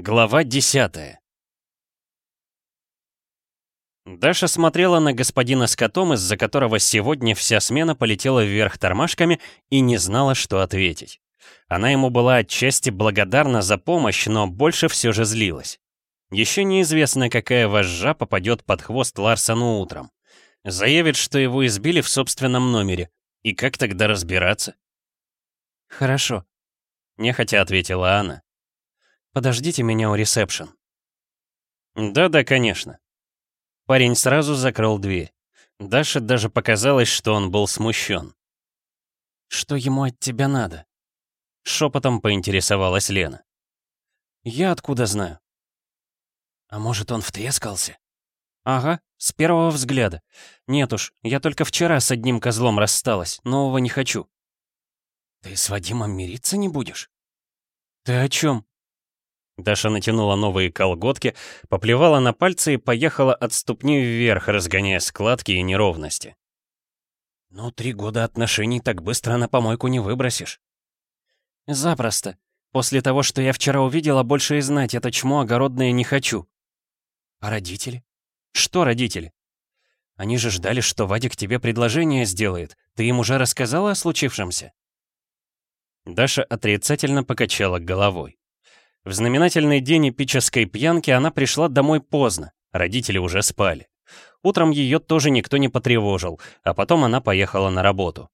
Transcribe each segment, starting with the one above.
Глава 10 Даша смотрела на господина с котом, из-за которого сегодня вся смена полетела вверх тормашками и не знала, что ответить. Она ему была отчасти благодарна за помощь, но больше все же злилась. Еще неизвестно, какая вожжа попадет под хвост Ларсону утром. Заявит, что его избили в собственном номере. И как тогда разбираться? «Хорошо», — нехотя ответила она. «Подождите меня у ресепшн». «Да-да, конечно». Парень сразу закрыл дверь. Даше даже показалось, что он был смущен. «Что ему от тебя надо?» Шепотом поинтересовалась Лена. «Я откуда знаю?» «А может, он втрескался?» «Ага, с первого взгляда. Нет уж, я только вчера с одним козлом рассталась, нового не хочу». «Ты с Вадимом мириться не будешь?» «Ты о чем?» Даша натянула новые колготки, поплевала на пальцы и поехала от ступни вверх, разгоняя складки и неровности. «Ну, три года отношений так быстро на помойку не выбросишь». «Запросто. После того, что я вчера увидела, больше и знать это чмо огородное не хочу». «А родители?» «Что родители?» «Они же ждали, что Вадик тебе предложение сделает. Ты им уже рассказала о случившемся?» Даша отрицательно покачала головой. В знаменательный день эпической пьянки она пришла домой поздно, родители уже спали. Утром ее тоже никто не потревожил, а потом она поехала на работу.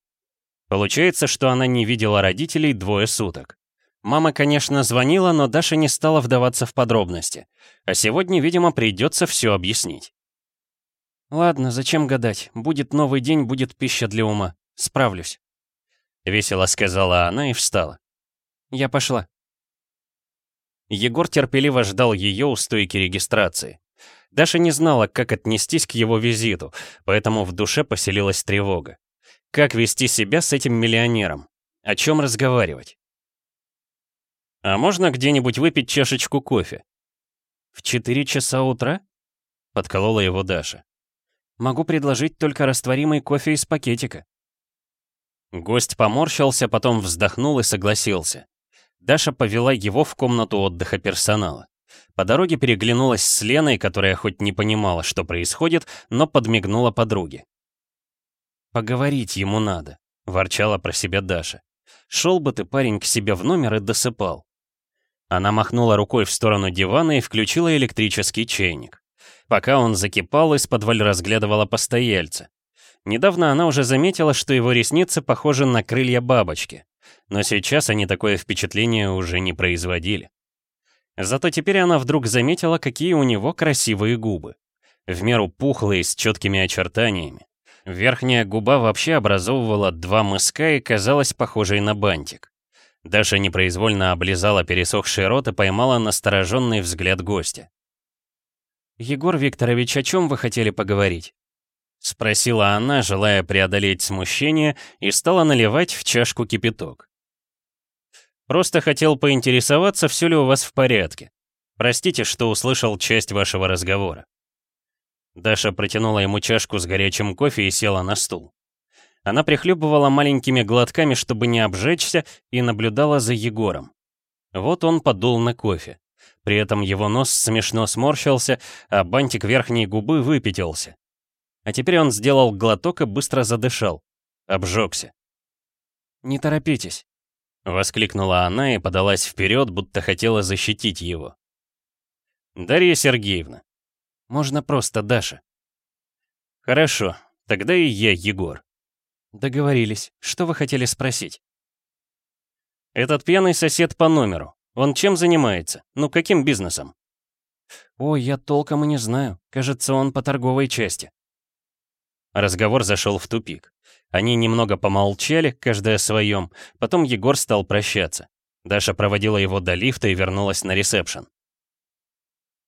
Получается, что она не видела родителей двое суток. Мама, конечно, звонила, но Даша не стала вдаваться в подробности. А сегодня, видимо, придется все объяснить. «Ладно, зачем гадать? Будет новый день, будет пища для ума. Справлюсь». Весело сказала она и встала. «Я пошла». Егор терпеливо ждал ее у стойки регистрации. Даша не знала, как отнестись к его визиту, поэтому в душе поселилась тревога. Как вести себя с этим миллионером? О чем разговаривать? «А можно где-нибудь выпить чашечку кофе?» «В 4 часа утра?» — подколола его Даша. «Могу предложить только растворимый кофе из пакетика». Гость поморщился, потом вздохнул и согласился. Даша повела его в комнату отдыха персонала. По дороге переглянулась с Леной, которая хоть не понимала, что происходит, но подмигнула подруге. «Поговорить ему надо», — ворчала про себя Даша. «Шел бы ты, парень, к себе в номер и досыпал». Она махнула рукой в сторону дивана и включила электрический чайник. Пока он закипал, из-под разглядывала постояльца. Недавно она уже заметила, что его ресницы похожи на крылья бабочки но сейчас они такое впечатление уже не производили. Зато теперь она вдруг заметила, какие у него красивые губы. В меру пухлые, с четкими очертаниями. Верхняя губа вообще образовывала два мыска и казалась похожей на бантик. Даша непроизвольно облизала пересохший рот и поймала настороженный взгляд гостя. «Егор Викторович, о чем вы хотели поговорить?» Спросила она, желая преодолеть смущение, и стала наливать в чашку кипяток. Просто хотел поинтересоваться, все ли у вас в порядке. Простите, что услышал часть вашего разговора. Даша протянула ему чашку с горячим кофе и села на стул. Она прихлебывала маленькими глотками, чтобы не обжечься, и наблюдала за Егором. Вот он подул на кофе. При этом его нос смешно сморщился, а бантик верхней губы выпятился. А теперь он сделал глоток и быстро задышал. Обжегся. «Не торопитесь», Воскликнула она и подалась вперед, будто хотела защитить его. «Дарья Сергеевна». «Можно просто Даша». «Хорошо, тогда и я Егор». «Договорились. Что вы хотели спросить?» «Этот пьяный сосед по номеру. Он чем занимается? Ну, каким бизнесом?» «Ой, я толком и не знаю. Кажется, он по торговой части». Разговор зашел в тупик. Они немного помолчали, каждый о своем, потом Егор стал прощаться. Даша проводила его до лифта и вернулась на ресепшн.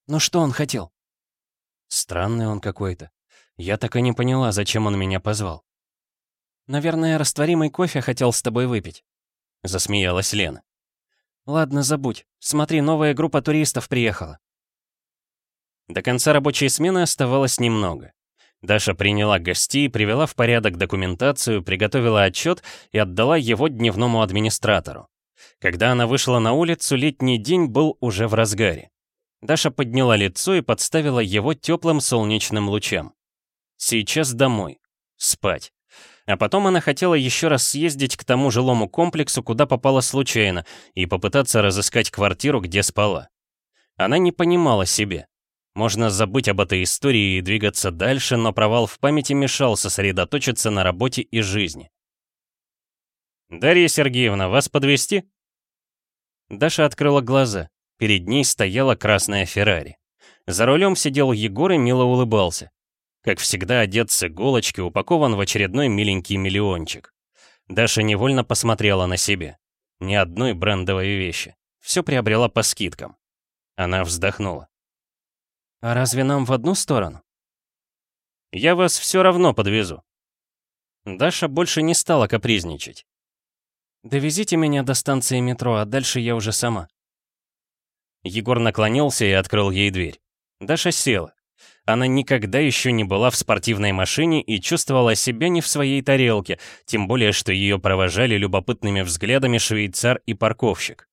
«Ну что он хотел?» «Странный он какой-то. Я так и не поняла, зачем он меня позвал». «Наверное, растворимый кофе хотел с тобой выпить», — засмеялась Лена. «Ладно, забудь. Смотри, новая группа туристов приехала». До конца рабочей смены оставалось немного. Даша приняла гостей, привела в порядок документацию, приготовила отчет и отдала его дневному администратору. Когда она вышла на улицу, летний день был уже в разгаре. Даша подняла лицо и подставила его теплым солнечным лучам. Сейчас домой. Спать. А потом она хотела еще раз съездить к тому жилому комплексу, куда попала случайно, и попытаться разыскать квартиру, где спала. Она не понимала себе. Можно забыть об этой истории и двигаться дальше, но провал в памяти мешал сосредоточиться на работе и жизни. «Дарья Сергеевна, вас подвести? Даша открыла глаза. Перед ней стояла красная Феррари. За рулем сидел Егор и мило улыбался. Как всегда, одет с иголочки, упакован в очередной миленький миллиончик. Даша невольно посмотрела на себе. Ни одной брендовой вещи. Все приобрела по скидкам. Она вздохнула. «А разве нам в одну сторону?» «Я вас все равно подвезу». Даша больше не стала капризничать. «Довезите меня до станции метро, а дальше я уже сама». Егор наклонился и открыл ей дверь. Даша села. Она никогда еще не была в спортивной машине и чувствовала себя не в своей тарелке, тем более, что ее провожали любопытными взглядами швейцар и парковщик.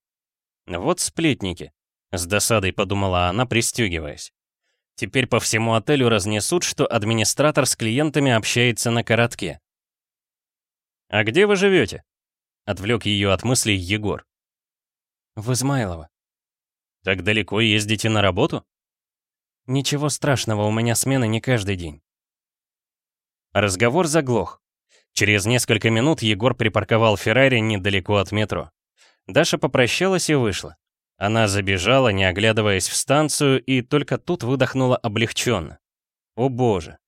Вот сплетники. С досадой подумала она, пристегиваясь. Теперь по всему отелю разнесут, что администратор с клиентами общается на коротке. «А где вы живете?» — отвлек ее от мыслей Егор. «В Измайлово». «Так далеко ездите на работу?» «Ничего страшного, у меня смены не каждый день». Разговор заглох. Через несколько минут Егор припарковал Феррари недалеко от метро. Даша попрощалась и вышла. Она забежала, не оглядываясь в станцию, и только тут выдохнула облегченно. О боже,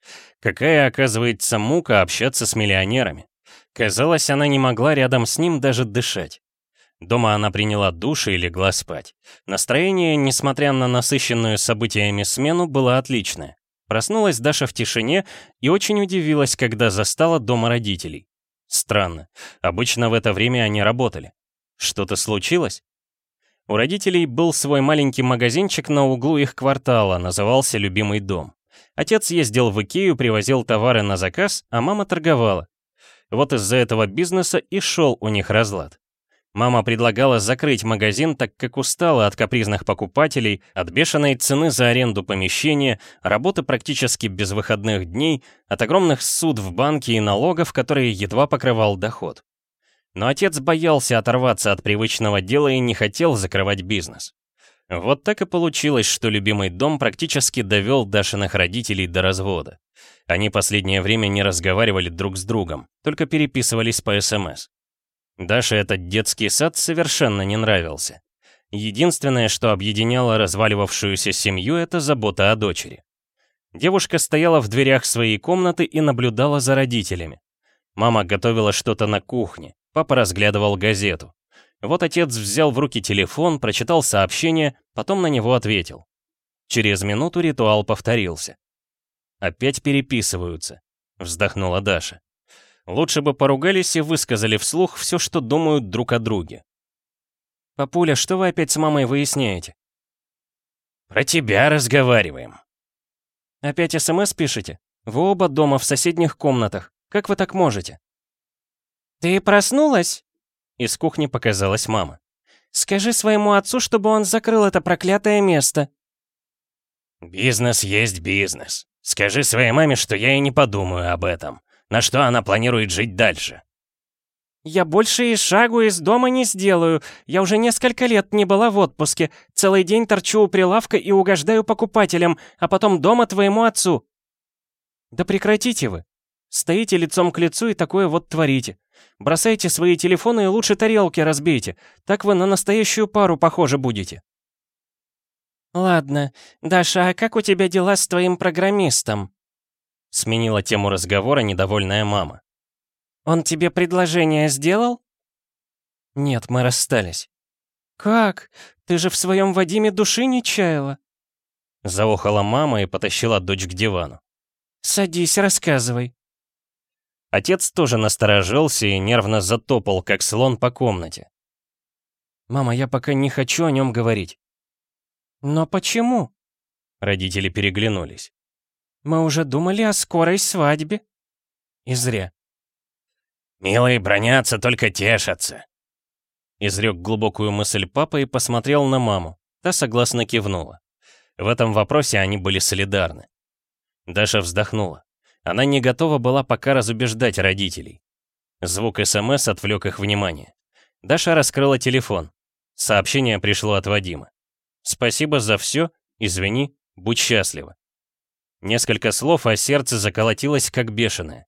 какая оказывается мука общаться с миллионерами. Казалось, она не могла рядом с ним даже дышать. Дома она приняла душ и легла спать. Настроение, несмотря на насыщенную событиями смену, было отличное. Проснулась Даша в тишине и очень удивилась, когда застала дома родителей. Странно, обычно в это время они работали. Что-то случилось? У родителей был свой маленький магазинчик на углу их квартала, назывался «Любимый дом». Отец ездил в Икею, привозил товары на заказ, а мама торговала. Вот из-за этого бизнеса и шел у них разлад. Мама предлагала закрыть магазин, так как устала от капризных покупателей, от бешеной цены за аренду помещения, работы практически без выходных дней, от огромных суд в банке и налогов, которые едва покрывал доход. Но отец боялся оторваться от привычного дела и не хотел закрывать бизнес. Вот так и получилось, что любимый дом практически довел Дашиных родителей до развода. Они последнее время не разговаривали друг с другом, только переписывались по СМС. Даше этот детский сад совершенно не нравился. Единственное, что объединяло разваливавшуюся семью, это забота о дочери. Девушка стояла в дверях своей комнаты и наблюдала за родителями. Мама готовила что-то на кухне, Папа разглядывал газету. Вот отец взял в руки телефон, прочитал сообщение, потом на него ответил. Через минуту ритуал повторился. «Опять переписываются», — вздохнула Даша. «Лучше бы поругались и высказали вслух все, что думают друг о друге». «Папуля, что вы опять с мамой выясняете?» «Про тебя разговариваем». «Опять СМС пишете? Вы оба дома в соседних комнатах. Как вы так можете?» «Ты проснулась?» Из кухни показалась мама. «Скажи своему отцу, чтобы он закрыл это проклятое место». «Бизнес есть бизнес. Скажи своей маме, что я и не подумаю об этом. На что она планирует жить дальше?» «Я больше и шагу из дома не сделаю. Я уже несколько лет не была в отпуске. Целый день торчу у прилавка и угождаю покупателям, а потом дома твоему отцу». «Да прекратите вы. Стоите лицом к лицу и такое вот творите. Бросайте свои телефоны и лучше тарелки разбейте. Так вы на настоящую пару похожи будете. Ладно. Даша, а как у тебя дела с твоим программистом? Сменила тему разговора недовольная мама. Он тебе предложение сделал? Нет, мы расстались. Как? Ты же в своем Вадиме души не чаяла? Заохала мама и потащила дочь к дивану. Садись, рассказывай. Отец тоже насторожился и нервно затопал, как слон по комнате. «Мама, я пока не хочу о нем говорить». «Но почему?» Родители переглянулись. «Мы уже думали о скорой свадьбе». И зря. «Милые бронятся, только тешатся». Изрек глубокую мысль папа и посмотрел на маму. Та согласно кивнула. В этом вопросе они были солидарны. Даша вздохнула. Она не готова была пока разубеждать родителей. Звук СМС отвлек их внимание. Даша раскрыла телефон. Сообщение пришло от Вадима. «Спасибо за все, извини, будь счастлива». Несколько слов, а сердце заколотилось как бешеное.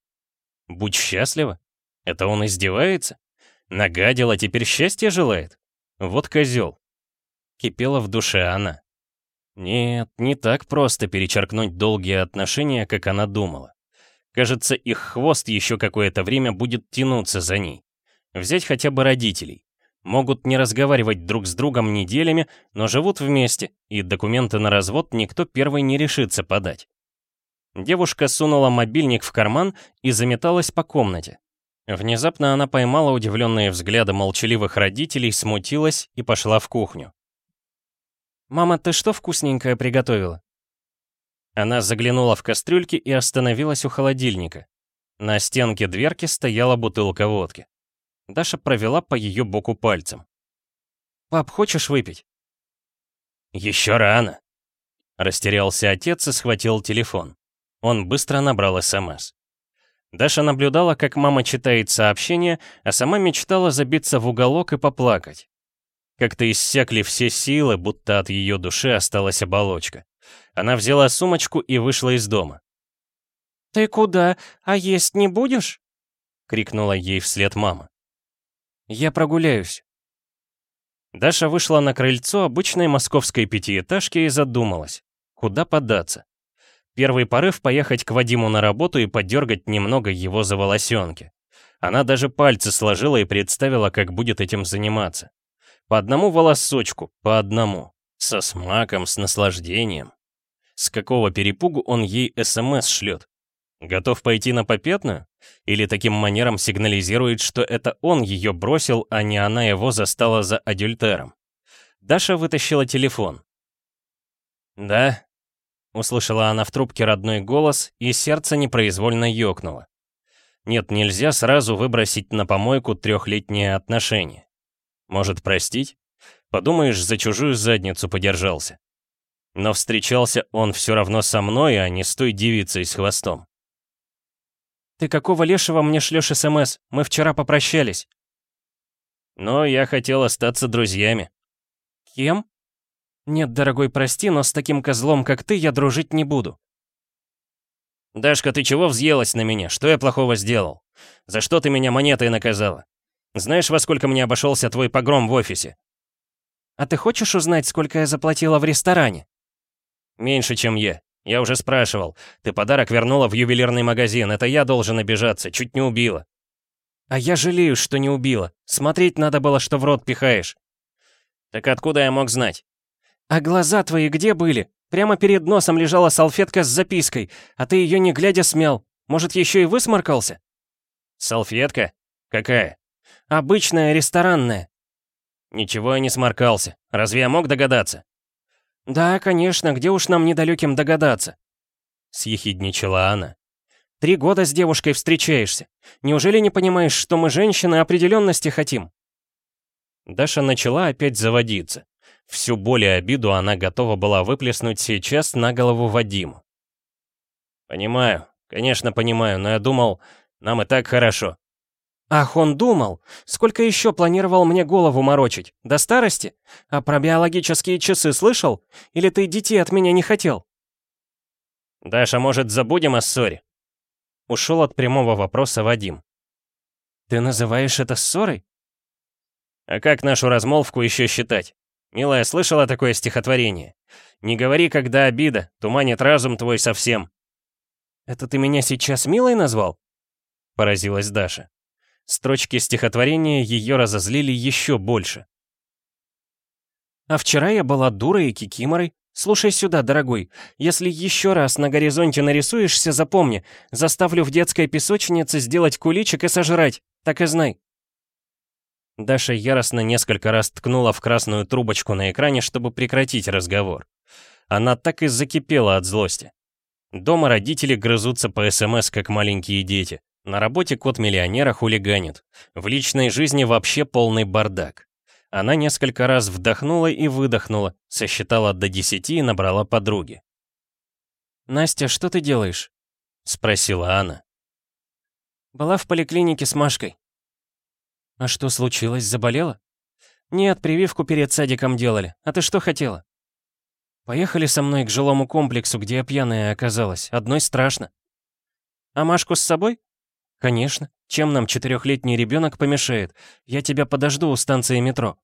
«Будь счастлива? Это он издевается? Нагадила, теперь счастье желает? Вот козел». Кипела в душе она. Нет, не так просто перечеркнуть долгие отношения, как она думала. Кажется, их хвост еще какое-то время будет тянуться за ней. Взять хотя бы родителей. Могут не разговаривать друг с другом неделями, но живут вместе, и документы на развод никто первый не решится подать. Девушка сунула мобильник в карман и заметалась по комнате. Внезапно она поймала удивленные взгляды молчаливых родителей, смутилась и пошла в кухню. «Мама, ты что вкусненькое приготовила?» Она заглянула в кастрюльки и остановилась у холодильника. На стенке дверки стояла бутылка водки. Даша провела по ее боку пальцем. «Пап, хочешь выпить?» «Еще рано!» Растерялся отец и схватил телефон. Он быстро набрал СМС. Даша наблюдала, как мама читает сообщение, а сама мечтала забиться в уголок и поплакать. Как-то иссякли все силы, будто от ее души осталась оболочка. Она взяла сумочку и вышла из дома. «Ты куда? А есть не будешь?» — крикнула ей вслед мама. «Я прогуляюсь». Даша вышла на крыльцо обычной московской пятиэтажки и задумалась, куда податься. Первый порыв поехать к Вадиму на работу и подергать немного его за волосенки. Она даже пальцы сложила и представила, как будет этим заниматься. По одному волосочку, по одному. Со смаком, с наслаждением. С какого перепугу он ей СМС шлет? Готов пойти на попятную? Или таким манером сигнализирует, что это он ее бросил, а не она его застала за адюльтером? Даша вытащила телефон. «Да?» — услышала она в трубке родной голос, и сердце непроизвольно ёкнуло. Нет, нельзя сразу выбросить на помойку трехлетние отношения. Может, простить? Подумаешь, за чужую задницу подержался. Но встречался он все равно со мной, а не с той девицей с хвостом. «Ты какого лешего мне шлешь СМС? Мы вчера попрощались». «Но я хотел остаться друзьями». «Кем?» «Нет, дорогой, прости, но с таким козлом, как ты, я дружить не буду». «Дашка, ты чего взъелась на меня? Что я плохого сделал? За что ты меня монетой наказала? Знаешь, во сколько мне обошелся твой погром в офисе?» «А ты хочешь узнать, сколько я заплатила в ресторане?» «Меньше, чем я. Я уже спрашивал. Ты подарок вернула в ювелирный магазин. Это я должен обижаться. Чуть не убила». «А я жалею, что не убила. Смотреть надо было, что в рот пихаешь». «Так откуда я мог знать?» «А глаза твои где были? Прямо перед носом лежала салфетка с запиской, а ты ее не глядя смел. Может, еще и высморкался?» «Салфетка? Какая?» «Обычная, ресторанная». «Ничего я не сморкался. Разве я мог догадаться?» «Да, конечно, где уж нам недалеким догадаться?» Съехидничала она. «Три года с девушкой встречаешься. Неужели не понимаешь, что мы, женщины, определенности хотим?» Даша начала опять заводиться. Всю боль и обиду она готова была выплеснуть сейчас на голову Вадиму. «Понимаю, конечно понимаю, но я думал, нам и так хорошо. Ах, он думал. Сколько еще планировал мне голову морочить? До старости? А про биологические часы слышал? Или ты детей от меня не хотел? Даша, может, забудем о ссоре? Ушел от прямого вопроса Вадим. Ты называешь это ссорой? А как нашу размолвку еще считать? Милая, слышала такое стихотворение? Не говори, когда обида, туманит разум твой совсем. Это ты меня сейчас милой назвал? Поразилась Даша. Строчки стихотворения ее разозлили еще больше. «А вчера я была дурой и кикиморой. Слушай сюда, дорогой, если еще раз на горизонте нарисуешься, запомни, заставлю в детской песочнице сделать куличик и сожрать, так и знай». Даша яростно несколько раз ткнула в красную трубочку на экране, чтобы прекратить разговор. Она так и закипела от злости. Дома родители грызутся по СМС, как маленькие дети. На работе кот миллионера хулиганит. В личной жизни вообще полный бардак. Она несколько раз вдохнула и выдохнула, сосчитала до десяти и набрала подруги. «Настя, что ты делаешь?» — спросила она. «Была в поликлинике с Машкой». «А что случилось, заболела?» «Нет, прививку перед садиком делали. А ты что хотела?» «Поехали со мной к жилому комплексу, где я пьяная оказалась. Одной страшно». «А Машку с собой?» «Конечно. Чем нам четырехлетний ребенок помешает? Я тебя подожду у станции метро».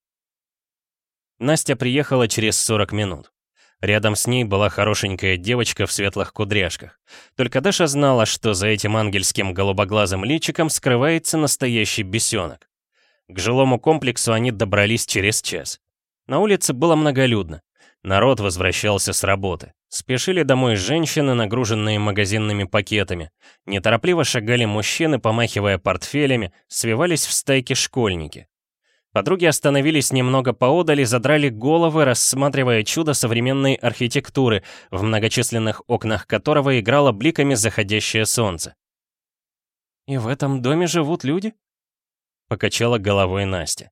Настя приехала через 40 минут. Рядом с ней была хорошенькая девочка в светлых кудряшках. Только Даша знала, что за этим ангельским голубоглазым личиком скрывается настоящий бесенок. К жилому комплексу они добрались через час. На улице было многолюдно. Народ возвращался с работы. Спешили домой женщины, нагруженные магазинными пакетами. Неторопливо шагали мужчины, помахивая портфелями, свивались в стайки школьники. Подруги остановились немного поодаль и задрали головы, рассматривая чудо современной архитектуры, в многочисленных окнах которого играло бликами заходящее солнце. «И в этом доме живут люди?» — покачала головой Настя.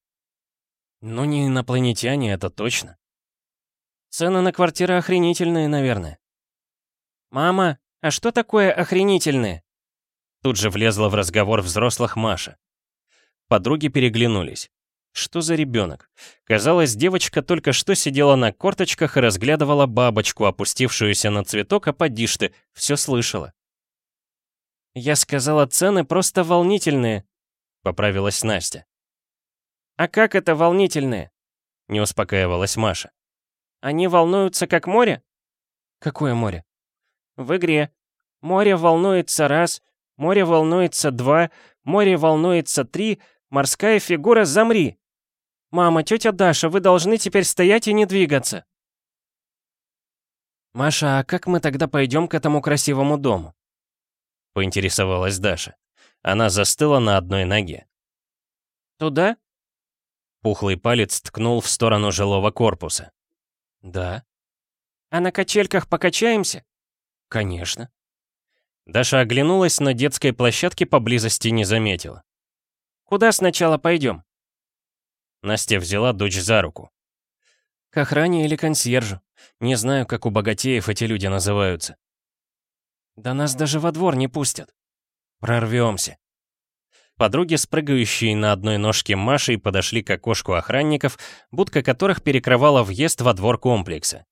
«Ну, не инопланетяне, это точно. Цены на квартиры охренительные, наверное». «Мама, а что такое охренительные?» Тут же влезла в разговор взрослых Маша. Подруги переглянулись. Что за ребенок? Казалось, девочка только что сидела на корточках и разглядывала бабочку, опустившуюся на цветок, а поди ты, все слышала. «Я сказала, цены просто волнительные», — поправилась Настя. «А как это волнительные?» — не успокаивалась Маша. «Они волнуются, как море?» «Какое море?» «В игре. Море волнуется раз, море волнуется два, море волнуется три, морская фигура замри!» «Мама, тетя Даша, вы должны теперь стоять и не двигаться!» «Маша, а как мы тогда пойдем к этому красивому дому?» Поинтересовалась Даша. Она застыла на одной ноге. «Туда?» Пухлый палец ткнул в сторону жилого корпуса. «Да». «А на качельках покачаемся?» «Конечно». Даша оглянулась, но детской площадки поблизости не заметила. «Куда сначала пойдем?» Настя взяла дочь за руку. «К охране или консьержу. Не знаю, как у богатеев эти люди называются». «Да нас даже во двор не пустят». «Прорвемся». Подруги, спрыгающие на одной ножке Машей, подошли к окошку охранников, будка которых перекрывала въезд во двор комплекса.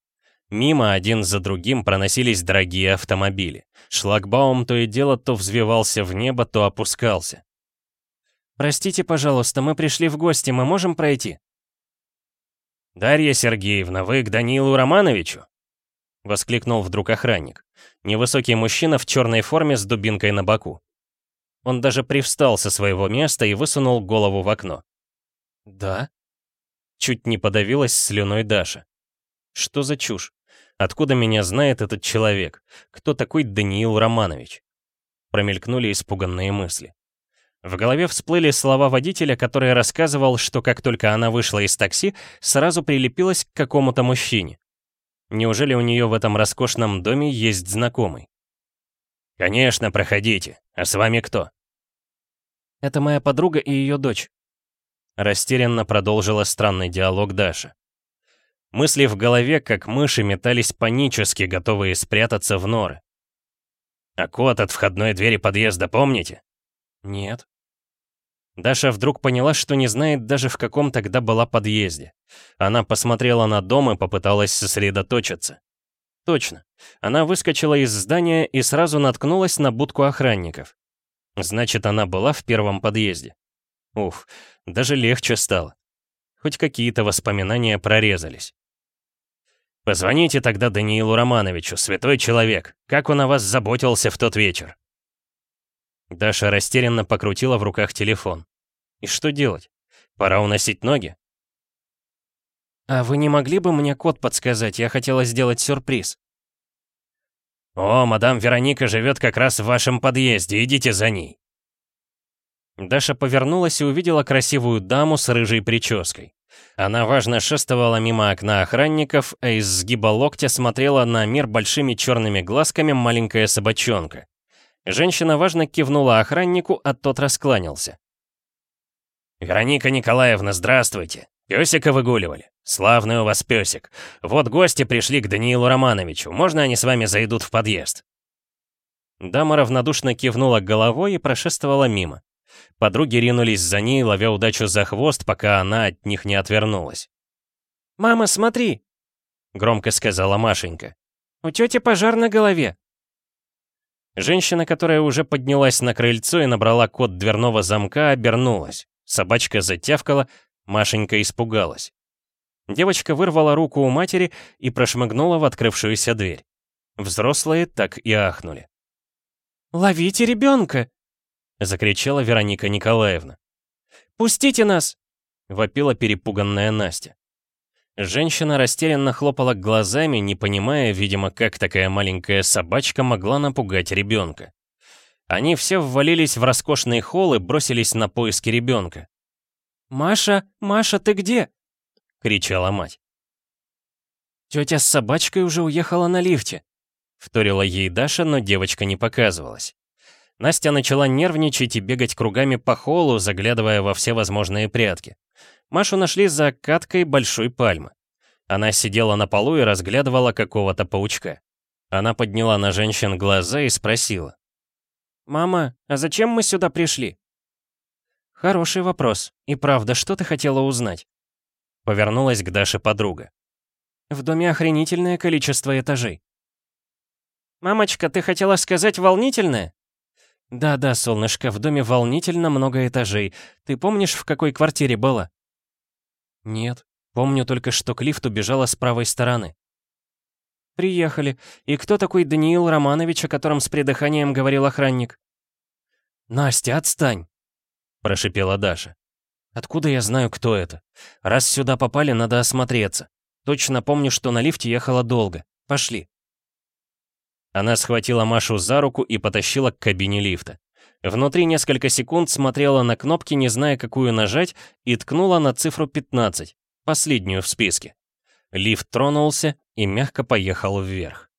Мимо один за другим проносились дорогие автомобили. Шлагбаум то и дело то взвивался в небо, то опускался. «Простите, пожалуйста, мы пришли в гости, мы можем пройти?» «Дарья Сергеевна, вы к Данилу Романовичу?» — воскликнул вдруг охранник. Невысокий мужчина в черной форме с дубинкой на боку. Он даже привстал со своего места и высунул голову в окно. «Да?» Чуть не подавилась слюной Даша. «Что за чушь? Откуда меня знает этот человек? Кто такой Даниил Романович?» Промелькнули испуганные мысли. В голове всплыли слова водителя, который рассказывал, что как только она вышла из такси, сразу прилепилась к какому-то мужчине. Неужели у нее в этом роскошном доме есть знакомый? «Конечно, проходите. А с вами кто?» «Это моя подруга и ее дочь», — растерянно продолжила странный диалог Даша. Мысли в голове, как мыши, метались панически, готовые спрятаться в норы. «А код от входной двери подъезда помните?» «Нет». Даша вдруг поняла, что не знает даже в каком тогда была подъезде. Она посмотрела на дом и попыталась сосредоточиться. Точно. Она выскочила из здания и сразу наткнулась на будку охранников. Значит, она была в первом подъезде. Уф, даже легче стало. Хоть какие-то воспоминания прорезались. «Позвоните тогда Даниилу Романовичу, святой человек. Как он о вас заботился в тот вечер?» Даша растерянно покрутила в руках телефон. И что делать? Пора уносить ноги? «А вы не могли бы мне код подсказать? Я хотела сделать сюрприз». «О, мадам Вероника живет как раз в вашем подъезде, идите за ней». Даша повернулась и увидела красивую даму с рыжей прической. Она важно шествовала мимо окна охранников, а из сгиба локтя смотрела на мир большими черными глазками маленькая собачонка. Женщина важно кивнула охраннику, а тот раскланялся. «Вероника Николаевна, здравствуйте! «Пёсика выгуливали. Славный у вас пёсик. Вот гости пришли к Даниилу Романовичу. Можно они с вами зайдут в подъезд?» Дама равнодушно кивнула головой и прошествовала мимо. Подруги ринулись за ней, ловя удачу за хвост, пока она от них не отвернулась. «Мама, смотри!» — громко сказала Машенька. «У тети пожар на голове!» Женщина, которая уже поднялась на крыльцо и набрала код дверного замка, обернулась. Собачка затявкала, Машенька испугалась. Девочка вырвала руку у матери и прошмыгнула в открывшуюся дверь. Взрослые так и ахнули. «Ловите ребенка!» — закричала Вероника Николаевна. «Пустите нас!» — вопила перепуганная Настя. Женщина растерянно хлопала глазами, не понимая, видимо, как такая маленькая собачка могла напугать ребенка. Они все ввалились в роскошный холл и бросились на поиски ребенка. «Маша, Маша, ты где?» — кричала мать. «Тетя с собачкой уже уехала на лифте», — вторила ей Даша, но девочка не показывалась. Настя начала нервничать и бегать кругами по холлу, заглядывая во все возможные прятки. Машу нашли за каткой большой пальмы. Она сидела на полу и разглядывала какого-то паучка. Она подняла на женщин глаза и спросила. «Мама, а зачем мы сюда пришли?» «Хороший вопрос. И правда, что ты хотела узнать?» Повернулась к Даше подруга. «В доме охренительное количество этажей». «Мамочка, ты хотела сказать волнительное?» «Да-да, солнышко, в доме волнительно много этажей. Ты помнишь, в какой квартире была?» «Нет. Помню только, что к лифту бежала с правой стороны». «Приехали. И кто такой Даниил Романович, о котором с придыханием говорил охранник?» «Настя, отстань!» — прошипела Даша. «Откуда я знаю, кто это? Раз сюда попали, надо осмотреться. Точно помню, что на лифте ехала долго. Пошли». Она схватила Машу за руку и потащила к кабине лифта. Внутри несколько секунд смотрела на кнопки, не зная, какую нажать, и ткнула на цифру 15, последнюю в списке. Лифт тронулся и мягко поехал вверх.